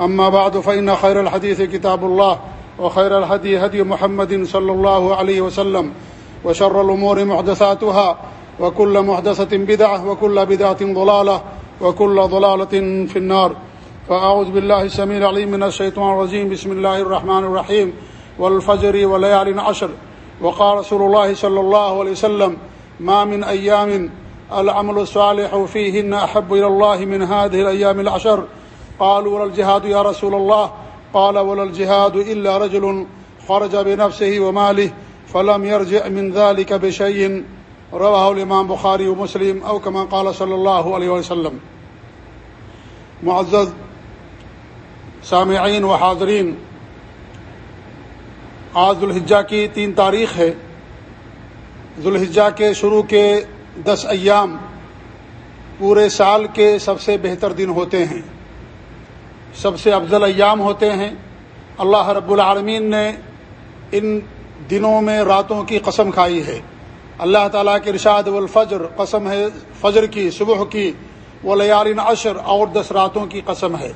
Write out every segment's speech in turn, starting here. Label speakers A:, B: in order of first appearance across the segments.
A: أما بعد، فإن خير الحديث كتاب الله، وخير الهدي هدي محمد صلى الله عليه وسلم، وشر الأمور محدثاتها، وكل محدثة بدعة، وكل بدعة ضلالة، وكل ضلالة في النار. فأعوذ بالله السميع العليم من الشيطان الرجيم. بسم الله الرحمن الرحيم. والفجر وليال عشر. وقال رسول الله صلى الله عليه وسلم ما من أيام العمل الصالح فيهن أحب إلى الله من هذه الأيام العشر. قالوا ولا يا رسول الله. قال ولا إلا رجل خرج بنفسه وماله فلم يرجع من ذلك بشيء. رواه الإمام بخاري ومسلم أو كما قال صلى الله عليه وسلم. معزز سامعین و حاضرین آج ذوالحجہ کی تین تاریخ ہے۔ ذوالحجہ کے شروع کے دس ایام پورے سال کے سب سے بہتر دن ہوتے ہیں۔ سب سے افضل ایام ہوتے ہیں۔ اللہ رب العالمین نے ان دنوں میں راتوں کی قسم کھائی ہے۔ اللہ تعالیٰ کے رشاد والفجر قسم ہے۔ فجر کی، صبح کی ولیالین عشر اور دس راتوں کی قسم ہے۔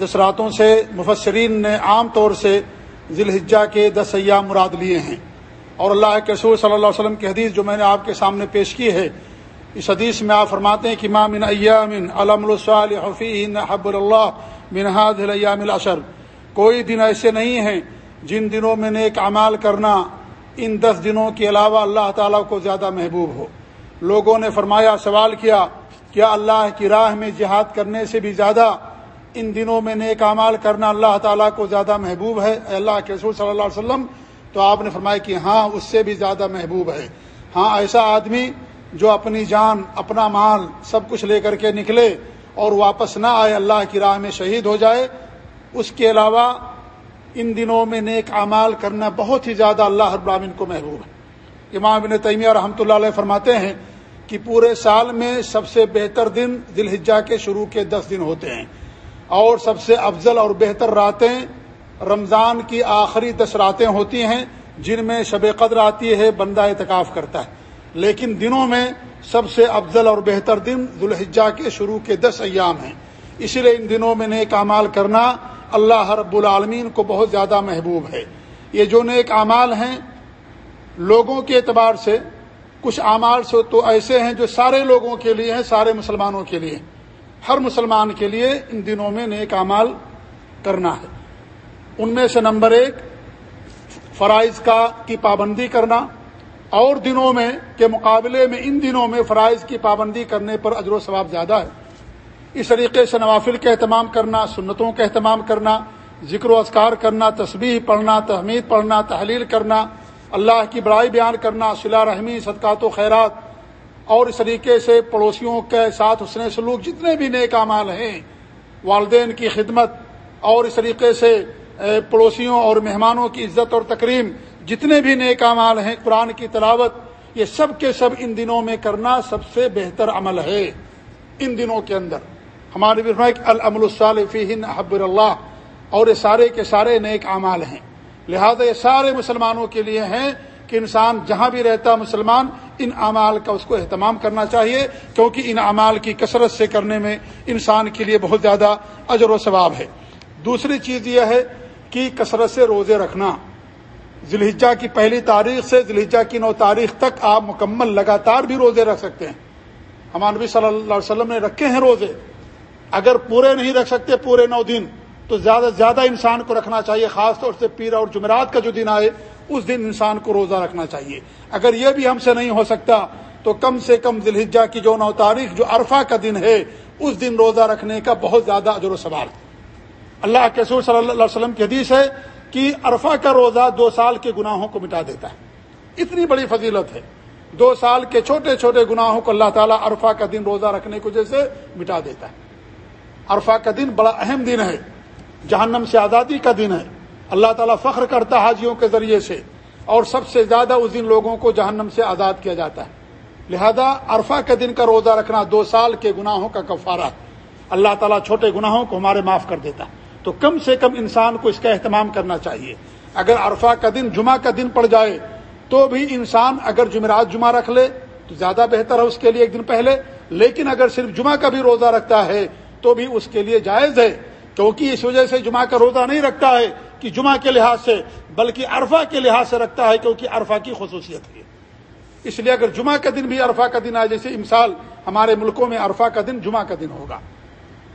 A: دس راتوں سے مفسرین نے عام طور سے ذی الحجہ کے دس ایام مراد لیے ہیں۔ اور اللہ کے رسول صلی اللہ علیہ وسلم کی حدیث جو میں نے آپ کے سامنے پیش کی ہے، اس حدیث میں آپ فرماتے ہیں کہ مام ایامن علم الصعفین حب اللہ منہاد الیام العشر. کوئی دن ایسے نہیں ہیں جن دنوں میں نیک اعمال کرنا ان دس دنوں کے علاوہ اللہ تعالیٰ کو زیادہ محبوب ہو. لوگوں نے فرمایا، سوال کیا کیا اللہ کی راہ میں جہاد کرنے سے بھی زیادہ ان دنوں میں نیک اعمال کرنا اللہ تعالیٰ کو زیادہ محبوب ہے؟ اللہ کے رسول صلی اللہ علیہ وسلم، تو آپ نے فرمایا کہ ہاں اس سے بھی زیادہ محبوب ہے۔ ہاں ایسا آدمی جو اپنی جان، اپنا مال، سب کچھ لے کر کے نکلے اور واپس نہ آئے، اللہ کی راہ میں شہید ہو جائے۔ اس کے علاوہ ان دنوں میں نیک اعمال کرنا بہت ہی زیادہ اللہ ابراہین کو محبوب ہے۔ امام بن تیمیہ رحمۃ اللہ علیہ فرماتے ہیں کہ پورے سال میں سب سے بہتر دن دلحجہ کے شروع کے دس دن ہوتے ہیں۔ اور سب سے افضل اور بہتر راتیں رمضان کی آخری دس راتیں ہوتی ہیں، جن میں شب قدر آتی ہے، بندہ اعتکاف کرتا ہے۔ لیکن دنوں میں سب سے افضل اور بہتر دن ذوالحجہ کے شروع کے دس ایام ہیں۔ اسی لیے ان دنوں میں نیک اعمال کرنا اللہ رب العالمین کو بہت زیادہ محبوب ہے۔ یہ جو نیک اعمال ہیں، لوگوں کے اعتبار سے، کچھ اعمال سے تو ایسے ہیں جو سارے لوگوں کے لیے ہیں، سارے مسلمانوں کے لیے۔ ہر مسلمان کے لیے ان دنوں میں نیک اعمال کرنا ہے۔ ان میں سے نمبر ایک، فرائض کا کی پابندی کرنا۔ اور دنوں میں کے مقابلے میں ان دنوں میں فرائض کی پابندی کرنے پر اجر و ثواب زیادہ ہے۔ اس طریقے سے نوافل کا اہتمام کرنا، سنتوں کا اہتمام کرنا، ذکر و اذکار کرنا، تسبیح پڑھنا، تحمید پڑھنا، تحلیل کرنا، اللہ کی بڑائی بیان کرنا صلاح رحمی، صدقات و خیرات، اور اس طریقے سے پڑوسیوں کے ساتھ حسن سلوک جتنے بھی نیک اعمال ہیں، والدین کی خدمت، اور اس طریقے سے پڑوسیوں اور مہمانوں کی عزت اور تکریم جتنے بھی نیک اعمال ہیں، قرآن کی تلاوت، یہ سب کے سب ان دنوں میں کرنا سب سے بہتر عمل ہے۔ ان دنوں کے اندر۔ ہمارے العمل الصالفین حبر اللہ۔ اور یہ سارے کے سارے نیک اعمال ہیں۔ لہذا یہ سارے مسلمانوں کے لیے ہیں کہ انسان جہاں بھی رہتا مسلمان، ان اعمال کا اس کو اہتمام کرنا چاہیے۔ کیونکہ ان اعمال کی کثرت سے کرنے میں انسان کے لیے بہت زیادہ اجر و ثواب ہے۔ دوسری چیز یہ ہے کہ کثرت سے روزے رکھنا۔ ذلحجہ کی پہلی تاریخ سے ذلحجہ کی نو تاریخ تک آپ مکمل لگاتار بھی روزے رکھ سکتے ہیں۔ ہمارے نبی صلی اللہ علیہ وسلم نے رکھے ہیں روزے۔ اگر پورے نہیں رکھ سکتے پورے نو دن، تو زیادہ سے زیادہ انسان کو رکھنا چاہیے، خاص طور سے پیر اور جمعرات کا جو دن آئے، اس دن انسان کو روزہ رکھنا چاہیے۔ اگر یہ بھی ہم سے نہیں ہو سکتا، تو کم سے کم دلحجہ کی جو نو تاریخ، جو عرفہ کا دن ہے، اس دن روزہ رکھنے کا بہت زیادہ اجر و سوال اللہ کے سور صلی اللہ علیہ وسلم کی حدیث ہے کہ عرفہ کا روزہ دو سال کے گناہوں کو مٹا دیتا ہے۔ اتنی بڑی فضیلت ہے۔ دو سال کے چھوٹے چھوٹے گناہوں کو اللہ تعالیٰ عرفہ کا دن روزہ رکھنے کو جیسے مٹا دیتا ہے۔ عرفہ کا دن بڑا اہم دن ہے۔ جہنم سے آزادی کا دن ہے۔ اللہ تعالیٰ فخر کرتا حاجیوں کے ذریعے سے اور سب سے زیادہ اس دن لوگوں کو جہنم سے آزاد کیا جاتا ہے۔ لہذا عرفہ کے دن کا روزہ رکھنا دو سال کے گناہوں کا کفارہ اللہ تعالیٰ چھوٹے گناہوں کو ہمارے معاف کر دیتا ہے۔ تو کم سے کم انسان کو اس کا اہتمام کرنا چاہیے۔ اگر عرفہ کا دن جمعہ کا دن پڑ جائے تو بھی انسان اگر جمعرات جمعہ رکھ لے تو زیادہ بہتر ہے اس کے لیے ایک دن پہلے، لیکن اگر صرف جمعہ کا بھی روزہ رکھتا ہے تو بھی اس کے لیے جائز ہے، کیونکہ اس وجہ سے جمعہ کا روزہ نہیں رکھتا ہے کہ جمعہ کے لحاظ سے، بلکہ عرفہ کے لحاظ سے رکھتا ہے کیونکہ عرفہ کی خصوصیت ہے۔ اس لیے اگر جمعہ کا دن بھی عرفہ کا دن آئے، جیسے امسال ہمارے ملکوں میں عرفہ کا دن جمعہ کا دن ہوگا۔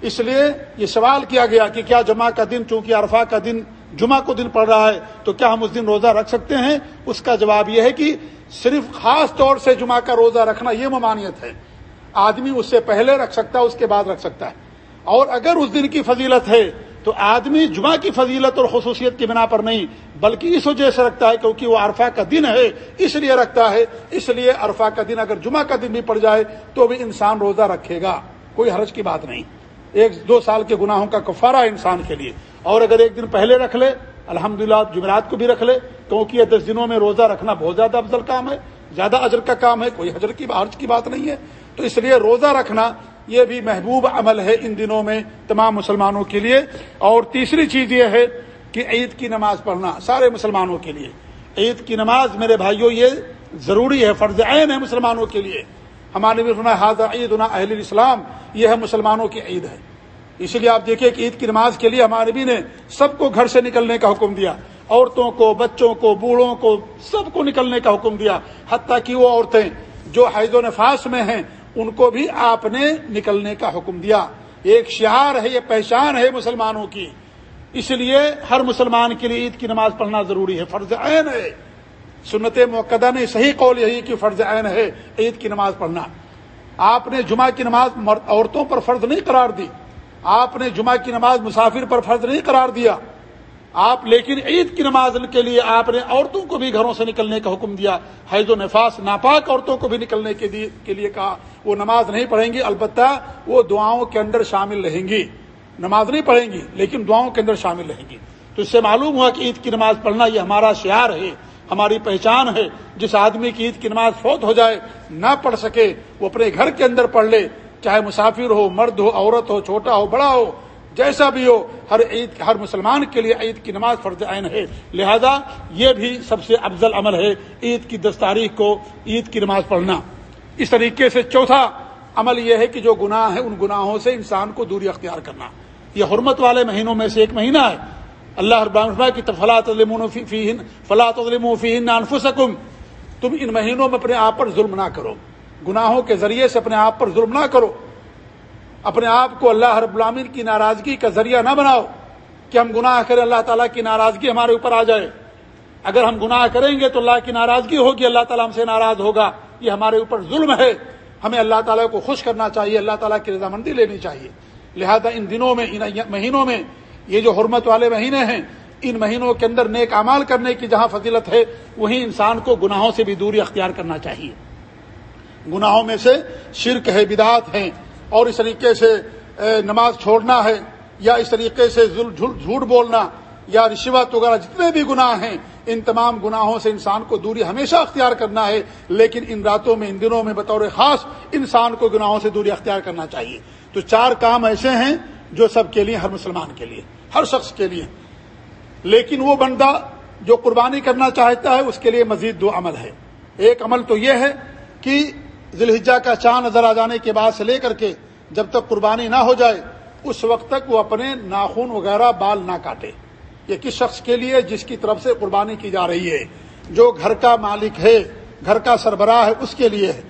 A: اس لیے یہ سوال کیا گیا کہ کیا جمعہ کا دن چونکہ عرفہ کا دن جمعہ کو دن پڑ رہا ہے تو کیا ہم اس دن روزہ رکھ سکتے ہیں؟ اس کا جواب یہ ہے کہ صرف خاص طور سے جمعہ کا روزہ رکھنا یہ ممانعت ہے۔ آدمی اس سے پہلے رکھ سکتا ہے، اس کے بعد رکھ سکتا ہے۔ اور اگر اس دن کی فضیلت ہے تو آدمی جمعہ کی فضیلت اور خصوصیت کی بنا پر نہیں، بلکہ اس وجہ سے رکھتا ہے کیونکہ وہ عرفہ کا دن ہے، اس لیے رکھتا ہے۔ اس لیے عرفہ کا دن اگر جمعہ کا دن بھی پڑ جائے تو بھی انسان روزہ رکھے گا۔ کوئی حرج کی بات نہیں۔ ایک دو سال کے گناہوں کا کفارہ انسان کے لیے۔ اور اگر ایک دن پہلے رکھ لے الحمد للہ جمعرات کو بھی رکھ لے کیونکہ یہ دس دنوں میں روزہ رکھنا بہت زیادہ افضل کام ہے، زیادہ اجر کا کام ہے، کوئی حجر کی حرج کی بات نہیں ہے۔ تو اس لیے روزہ رکھنا یہ بھی محبوب عمل ہے ان دنوں میں تمام مسلمانوں کے لیے۔ اور تیسری چیز یہ ہے کہ عید کی نماز پڑھنا سارے مسلمانوں کے لیے۔ عید کی نماز میرے بھائیوں یہ ضروری ہے، فرض عین ہے مسلمانوں کے لیے۔ ہمارے بھی سنا حاضر عید اہل اسلام یہ ہے مسلمانوں کی عید ہے۔ اسی لیے آپ دیکھیں کہ عید کی نماز کے لیے ہمارے بھی نے سب کو گھر سے نکلنے کا حکم دیا۔ عورتوں کو، بچوں کو، بوڑھوں کو سب کو نکلنے کا حکم دیا۔ حتیٰ کہ وہ عورتیں جو حید و نفاس میں ہیں، ان کو بھی آپ نے نکلنے کا حکم دیا۔ ایک شہار ہے، یہ پہچان ہے مسلمانوں کی۔ اس لیے ہر مسلمان کے لیے عید کی نماز پڑھنا ضروری ہے۔ فرض عین ہے۔ سنت موقع نے صحیح قول یہی کہ فرض عین ہے، عید کی نماز پڑھنا۔ آپ نے جمعہ کی نماز عورتوں پر فرض نہیں قرار دی۔ آپ نے جمعہ کی نماز مسافر پر فرض نہیں قرار دیا۔ آپ، لیکن عید کی نماز کے لیے آپ نے عورتوں کو بھی گھروں سے نکلنے کا حکم دیا۔ حیض و نفاس، ناپاک عورتوں کو بھی نکلنے کے لیے کہا۔ وہ نماز نہیں پڑھیں گی، البتہ وہ دعاؤں کے اندر شامل رہیں گی۔ نماز نہیں پڑھیں گی، لیکن دعاؤں کے اندر شامل رہیں گی۔ تو اس سے معلوم ہوا کہ عید کی نماز پڑھنا یہ ہمارا شعار ہے۔ ہماری پہچان ہے، جس آدمی کی عید کی نماز فوت ہو جائے، نہ پڑھ سکے، وہ اپنے گھر کے اندر پڑھ لے، چاہے مسافر ہو، مرد ہو، عورت ہو، چھوٹا ہو، بڑا ہو، جیسا بھی ہو، ہر عید، ہر مسلمان کے لیے عید کی نماز فرض عین ہے۔ لہذا یہ بھی سب سے افضل عمل ہے عید کی دس تاریخ کو عید کی نماز پڑھنا۔ اس طریقے سے چوتھا عمل یہ ہے کہ جو گناہ ہے ان گناہوں سے انسان کو دوری اختیار کرنا۔ یہ حرمت والے مہینوں میں سے ایک مہینہ ہے۔ اللہ کی فلاط فلاط انفسکم۔ تم ان مہینوں میں اپنے آپ پر ظلم نہ کرو۔ گناہوں کے ذریعے سے اپنے آپ پر ظلم نہ کرو۔ اپنے آپ کو اللہ رب العامن کی ناراضگی کا ذریعہ نہ بناؤ کہ ہم گناہ کریں، اللہ تعالیٰ کی ناراضگی ہمارے اوپر آ جائے۔ اگر ہم گناہ کریں گے تو اللہ کی ناراضگی ہوگی، اللہ تعالیٰ ہم سے ناراض ہوگا۔ یہ ہمارے اوپر ظلم ہے۔ ہمیں اللہ تعالیٰ کو خوش کرنا چاہیے، اللہ تعالیٰ کی رضامندی لینی چاہیے۔ لہذا ان دنوں میں، ان مہینوں میں یہ جو حرمت والے مہینے ہیں، ان مہینوں کے اندر نیک امال کرنے کی جہاں فضیلت ہے، وہیں انسان کو گناہوں سے بھی دوری اختیار کرنا چاہیے۔ گناہوں میں سے شرک ہے، بدعات ہیں، اور اس طریقے سے نماز چھوڑنا ہے، یا اس طریقے سے جھوٹ بولنا، یا رشوت وغیرہ جتنے بھی گناہ ہیں، ان تمام گناہوں سے انسان کو دوری ہمیشہ اختیار کرنا ہے، لیکن ان راتوں میں، ان دنوں میں بطور خاص انسان کو گناہوں سے دوری اختیار کرنا چاہیے۔ تو چار کام ایسے ہیں جو سب کے لیے، ہر مسلمان کے لیے۔ ہر شخص کے لیے۔ لیکن وہ بندہ جو قربانی کرنا چاہتا ہے، اس کے لیے مزید دو عمل ہے ایک عمل تو یہ ہے کہ ذلحجہ کا چاند نظر آ جانے کے بعد سے لے کر کے جب تک قربانی نہ ہو جائے، اس وقت تک وہ اپنے ناخون وغیرہ بال نہ کاٹے۔ یہ کس شخص کے لیے؟ جس کی طرف سے قربانی کی جا رہی ہے۔ جو گھر کا مالک ہے، گھر کا سربراہ ہے، اس کے لیے ہے۔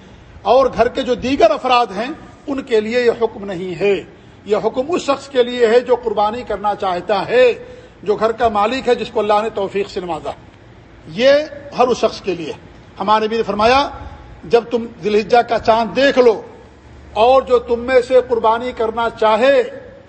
A: اور گھر کے جو دیگر افراد ہیں، ان کے لیے یہ حکم نہیں ہے۔ یہ حکم اس شخص کے لیے ہے جو قربانی کرنا چاہتا ہے، جو گھر کا مالک ہے جس کو اللہ نے توفیق سے نوازا۔ یہ ہر اس شخص کے لیے ہمارے بھی نے فرمایا، جب تم دلجا کا چاند دیکھ لو اور جو تم میں سے قربانی کرنا چاہے،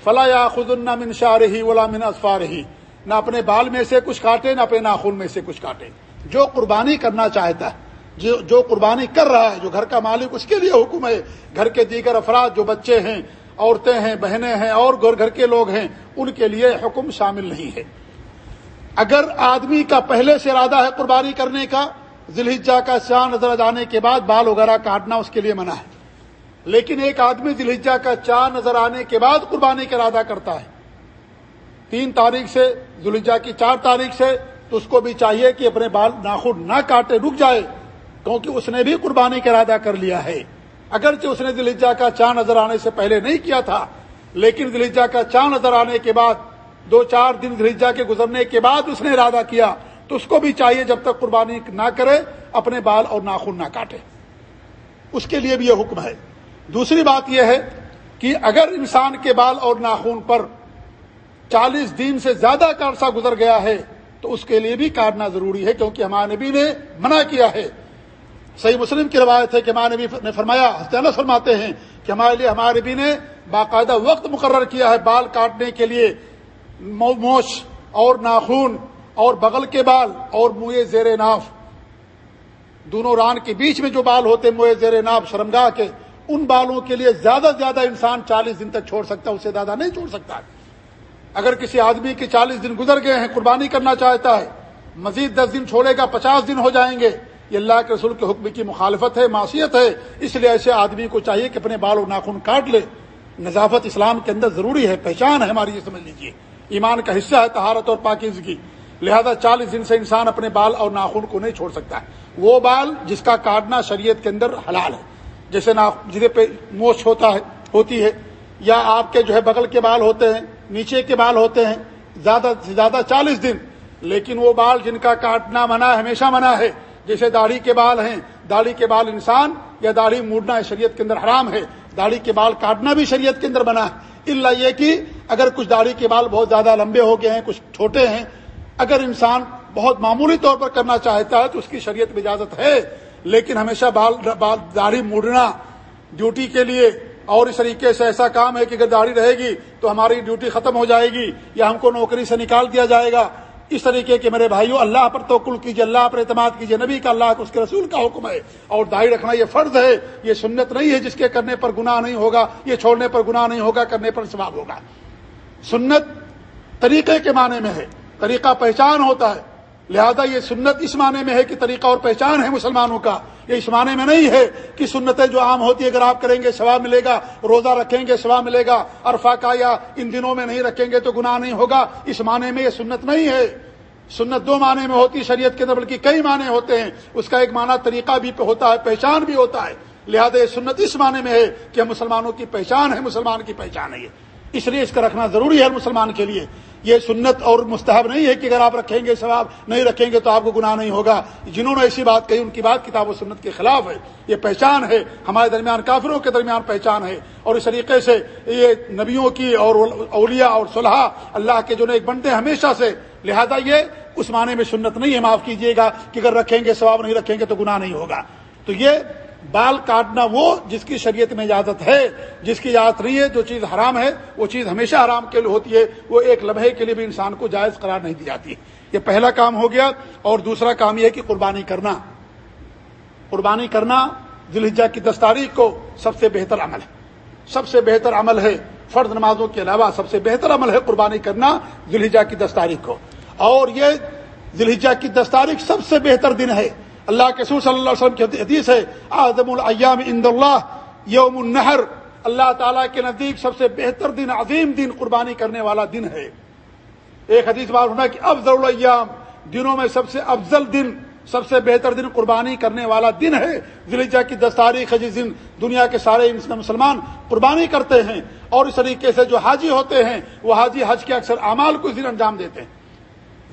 A: فلا یا خود من شاہ رہی ولا من اصفا رہی نہ اپنے بال میں سے کچھ کاٹے، نہ اپنے ناخن میں سے کچھ کاٹے۔ جو قربانی کرنا چاہتا ہے، جو جو قربانی کر رہا ہے، جو گھر کا مالک اس کے لیے حکم ہے، گھر کے دیگر افراد جو بچے ہیں عورتیں ہیں، بہنیں ہیں، اور گھر کے لوگ ہیں، ان کے لیے حکم شامل نہیں ہے۔ اگر آدمی کا پہلے سے ارادہ ہے قربانی کرنے کا ذلحجہ کا چاند نظر جانے کے بعد بال وغیرہ کاٹنا اس کے لیے منع ہے۔ لیکن ایک آدمی ذلحجہ کا چاند نظر آنے کے بعد قربانی کا ارادہ کرتا ہے۔ تین تاریخ سے ذلحجہ کی چار تاریخ سے تو اس کو بھی چاہیے کہ اپنے بال ناخن نہ کاٹے، رک جائے، کیونکہ اس نے بھی قربانی کا ارادہ کر لیا ہے۔ اگرچہ اس نے دلجا کا چاند نظر آنے سے پہلے نہیں کیا تھا، لیکن دلجا کا چاند نظر آنے کے بعد، دو چار دن دلجا کے گزرنے کے بعد اس نے ارادہ کیا تو اس کو بھی چاہیے جب تک قربانی نہ کرے، اپنے بال اور ناخن نہ کاٹے۔ اس کے لیے بھی یہ حکم ہے۔ دوسری بات یہ ہے کہ اگر انسان کے بال اور ناخون پر چالیس دن سے زیادہ کا عرصہ گزر گیا ہے، تو اس کے لیے بھی کاٹنا ضروری ہے، کیونکہ ہمارے نبی نے منع کیا ہے۔ صحیح مسلم کی روایت ہے کہ ہمارے نبی نے فرمایا حسین فرماتے ہیں کہ ہمارے لیے ہمارے نبی نے باقاعدہ وقت مقرر کیا ہے بال کاٹنے کے لیے موش اور ناخون اور بغل کے بال اور منہ زیر ناف۔ دونوں ران کے بیچ میں جو بال ہوتے منہ زیر ناف، شرمگاہ کے، ان بالوں کے لیے زیادہ سے زیادہ انسان چالیس دن تک چھوڑ سکتا ہے اسے زیادہ نہیں چھوڑ سکتا۔ اگر کسی آدمی کے چالیس دن گزر گئے ہیں، قربانی کرنا چاہتا ہے، مزید دس دن چھوڑے گا، پچاس دن ہو جائیں گے یہ اللہ کے رسول کے حکم کی مخالفت ہے معاشیت ہے، اس لیے ایسے آدمی کو چاہیے کہ اپنے بال و ناخن کاٹ لے۔ نظافت اسلام کے اندر ضروری ہے، پہچان ہے ہماری، یہ سمجھ لیجیے ایمان کا حصہ ہے تہارت اور پاکیزگی۔ لہذا چالیس دن سے انسان اپنے بال اور ناخن کو نہیں چھوڑ سکتا ہے۔ وہ بال جس کا کاٹنا شریعت کے اندر حلال ہے۔ جیسے جسے پہ موچ ہوتا ہے، ہوتی ہے، یا آپ کے جو ہے بغل کے بال ہوتے ہیں، نیچے کے بال ہوتے ہیں، زیادہ سے زیادہ چالیس دن۔ لیکن وہ بال جن کا کاٹنا منع، ہمیشہ منع ہے جیسے داڑھی کے بال ہیں، داڑھی کے بال انسان یا داڑھی موڑنا شریعت کے اندر حرام ہے، داڑھی کے بال کاٹنا بھی شریعت کے اندر بنا ہے۔ اللہ یہ کہ اگر کچھ داڑھی کے بال بہت زیادہ لمبے ہو گئے ہیں، کچھ چھوٹے ہیں، اگر انسان بہت معمولی طور پر کرنا چاہتا ہے تو اس کی شریعت میں اجازت ہے۔ لیکن ہمیشہ بال بال داڑھی موڑنا ڈیوٹی کے لیے اور اس طریقے سے ایسا کام ہے کہ اگر داڑھی رہے گی تو ہماری ڈیوٹی ختم ہو جائے گی یا ہم کو نوکری سے نکال دیا جائے گا۔ اس طریقے کے میرے بھائیوں اللہ پر توکل کیجیے اللہ پر اعتماد کیجیے نبی کا اللہ اس کے رسول کا حکم ہے۔ اور داڑھی رکھنا یہ فرض ہے، یہ سنت نہیں ہے جس کے کرنے پر گناہ نہیں ہوگا، یہ چھوڑنے پر گناہ نہیں ہوگا، کرنے پر ثواب ہوگا۔ سنت طریقے کے معنی میں ہے، طریقہ پہچان ہوتا ہے۔ لہذا یہ سنت اس معنی میں ہے کہ طریقہ اور پہچان ہے مسلمانوں کا۔ یہ اس معنی میں نہیں ہے کہ سنتیں جو عام ہوتی ہے اگر آپ کریں گے، ثواب ملے گا، روزہ رکھیں گے، ثواب ملے گا عرفا کا یا ان دنوں میں نہیں رکھیں گے تو گناہ نہیں ہوگا۔ اس معنی میں یہ سنت نہیں ہے۔ سنت دو معنی میں ہوتی شریعت کے اندر، بلکہ کئی معنی ہوتے ہیں۔ اس کا ایک معنی طریقہ بھی ہوتا ہے، پہچان بھی ہوتا ہے۔ لہذا یہ سنت اس معنی میں ہے کہ مسلمانوں کی پہچان ہے، مسلمان کی پہچان ہے اس لیے اس کا رکھنا ضروری ہے مسلمان کے لیے۔ یہ سنت اور مستحب نہیں ہے کہ اگر آپ رکھیں گے ثواب، نہیں رکھیں گے تو آپ کو گناہ نہیں ہوگا۔ جنہوں نے ایسی بات کہی، ان کی بات کتاب و سنت کے خلاف ہے۔ یہ پہچان ہے، ہمارے درمیان کافروں کے درمیان پہچان ہے۔ اور اس طریقے سے یہ نبیوں کی اور اولیاء اور صلاح اللہ کے جو ایک بنتے ہیں ہمیشہ سے، لہذا یہ اس معنی میں سنت نہیں ہے، معاف کیجیے گا کہ اگر رکھیں گے ثواب، نہیں رکھیں گے تو گناہ نہیں ہوگا۔ تو یہ بال کاٹنا وہ جس کی شریعت میں اجازت ہے، جس کی اجازت نہیں ہے، جو چیز حرام ہے، وہ چیز ہمیشہ حرام کے لیے ہوتی ہے، وہ ایک لمحے کے لیے بھی انسان کو جائز قرار نہیں دی جاتی۔ یہ پہلا کام ہو گیا اور دوسرا کام یہ کہ قربانی کرنا۔ قربانی کرنا دلجا کی دس تاریخ کو سب سے بہتر عمل ہے۔ سب سے بہتر عمل ہے فرد نمازوں کے علاوہ سب سے بہتر عمل ہے قربانی کرنا دلجا کی دس تاریخ کو۔ اور یہ دلجا کی دس تاریخ سب سے بہتر دن ہے۔ اللہ کے سور صلی اللہ علیہ وسلم کی حدیث ہے اعظم الایام عند اللہ، یوم النحر اللہ تعالیٰ کے نزدیک سب سے بہتر دن، عظیم دن قربانی کرنے والا دن ہے۔ ایک حدیث بات ہونا کہ افضل الیام دنوں میں سب سے افضل دن، سب سے بہتر دن قربانی کرنے والا دن ہے۔ ذلیجہ کی دس تاریخ جس دن دنیا کے سارے مسلمان قربانی کرتے ہیں اور اس طریقے سے جو حاجی ہوتے ہیں، وہ حاجی حج کے اکثر اعمال کو اس دن انجام دیتے ہیں۔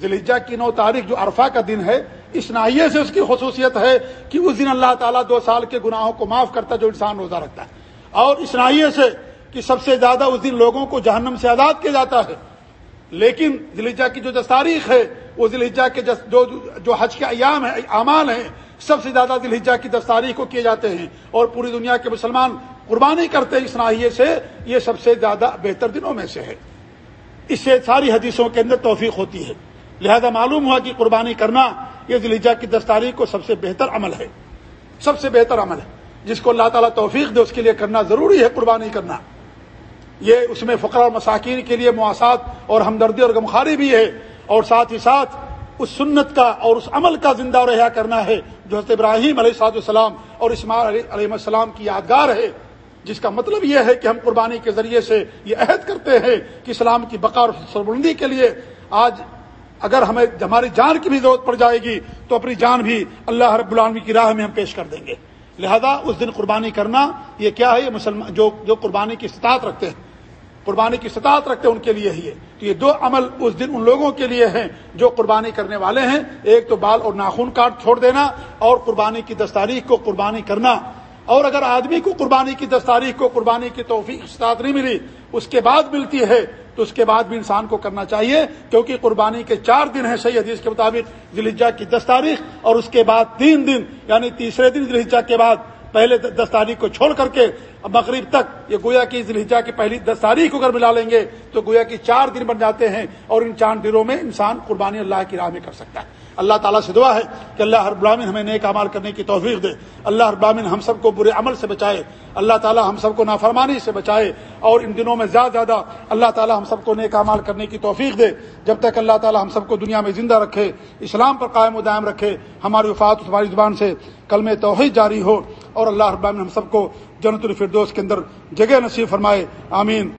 A: ذلیجہ کی نو تاریخ جو عرفہ کا دن ہے اس ناحیے سے اس کی خصوصیت ہے کہ اس دن اللہ تعالیٰ دو سال کے گناہوں کو معاف کرتا ہے جو انسان روزہ رکھتا ہے۔ اور اس ناحیے سے کہ سب سے زیادہ اس دن لوگوں کو جہنم سے آزاد کیا جاتا ہے۔ لیکن ذلحجہ کی جو دس تاریخ ہے، وہ ذلحجہ کے جو جو حج کے ایام ہیں، اعمال ہیں، سب سے زیادہ ذلحجہ کی دس تاریخ کو کیے جاتے ہیں۔ اور پوری دنیا کے مسلمان قربانی کرتے ہیں اس ناحیے سے، یہ سب سے زیادہ بہتر دنوں میں سے ہے۔ اس سے ساری حدیثوں کے اندر توفیق ہوتی ہے۔ لہذا معلوم ہوا کہ قربانی کرنا یہ ذلحجہ کی دس تاریخ کو سب سے بہتر عمل ہے۔ سب سے بہتر عمل ہے۔ جس کو اللہ تعالیٰ توفیق دے اس کے لیے کرنا ضروری ہے، قربانی کرنا۔ یہ اس میں فقر اور مساکین کے لیے مواسات اور ہمدردی اور غمخاری بھی ہے۔ اور ساتھ ہی ساتھ اس سنت کا اور اس عمل کا زندہ رہا کرنا ہے، جو حضرت ابراہیم علیہ سات السلام اور اسماعیل علیہ السلام کی یادگار ہے۔ جس کا مطلب یہ ہے کہ ہم قربانی کے ذریعے سے یہ عہد کرتے ہیں کہ اسلام کی بقا اور سربلندی کے لیے آج اگر ہمیں ہماری جان کی بھی ضرورت پڑ جائے گی تو اپنی جان بھی اللہ رب العالمین کی راہ میں ہم پیش کر دیں گے۔ لہذا اس دن قربانی کرنا یہ کیا ہے؟ یہ مسلمان جو جو قربانی کی استطاعت رکھتے ہیں۔ قربانی کی استطاعت رکھتے ہیں، ان کے لیے ہی ہے۔ تو یہ دو عمل اس دن ان لوگوں کے لیے ہیں جو قربانی کرنے والے ہیں۔ ایک تو بال اور ناخن کاٹ چھوڑ دینا اور قربانی کی دس تاریخ کو قربانی کرنا۔ اور اگر آدمی کو قربانی کی دس تاریخ کو قربانی کی توفیق استطاعت نہیں ملی، اس کے بعد ملتی ہے تو اس کے بعد بھی انسان کو کرنا چاہیے، کیونکہ قربانی کے چار دن ہیں صحیح حدیث کے مطابق ذلحجہ کی دس تاریخ اور اس کے بعد تین دن یعنی تیسرے دن ذلحجہ کے بعد پہلے دس تاریخ کو چھوڑ کر کے مغرب تک یہ گویا کی ذلحجہ کی پہلی دس تاریخ کو اگر ملا لیں گے تو گویا کی چار دن بن جاتے ہیں اور ان چار دنوں میں انسان قربانی اللہ کی راہ میں کر سکتا ہے۔ اللہ تعالیٰ سے دعا ہے کہ اللہ ہر برامن ہمیں نیک عمال کرنے کی توفیق دے۔ اللہ ہر برامن ہم سب کو برے عمل سے بچائے۔ اللہ تعالیٰ ہم سب کو نافرمانی سے بچائے۔ اور ان دنوں میں زیادہ زیادہ اللہ تعالیٰ ہم سب کو نیک عمال کرنے کی توفیق دے۔ جب تک اللہ تعالیٰ ہم سب کو دنیا میں زندہ رکھے، اسلام پر قائم و دائم رکھے، ہماری وفات ہماری زبان سے کل میں توحید جاری ہو۔ اور اللہ ابامن ہم سب کو جنت الفردوس کے اندر جگہ نصیب فرمائے۔ آمین۔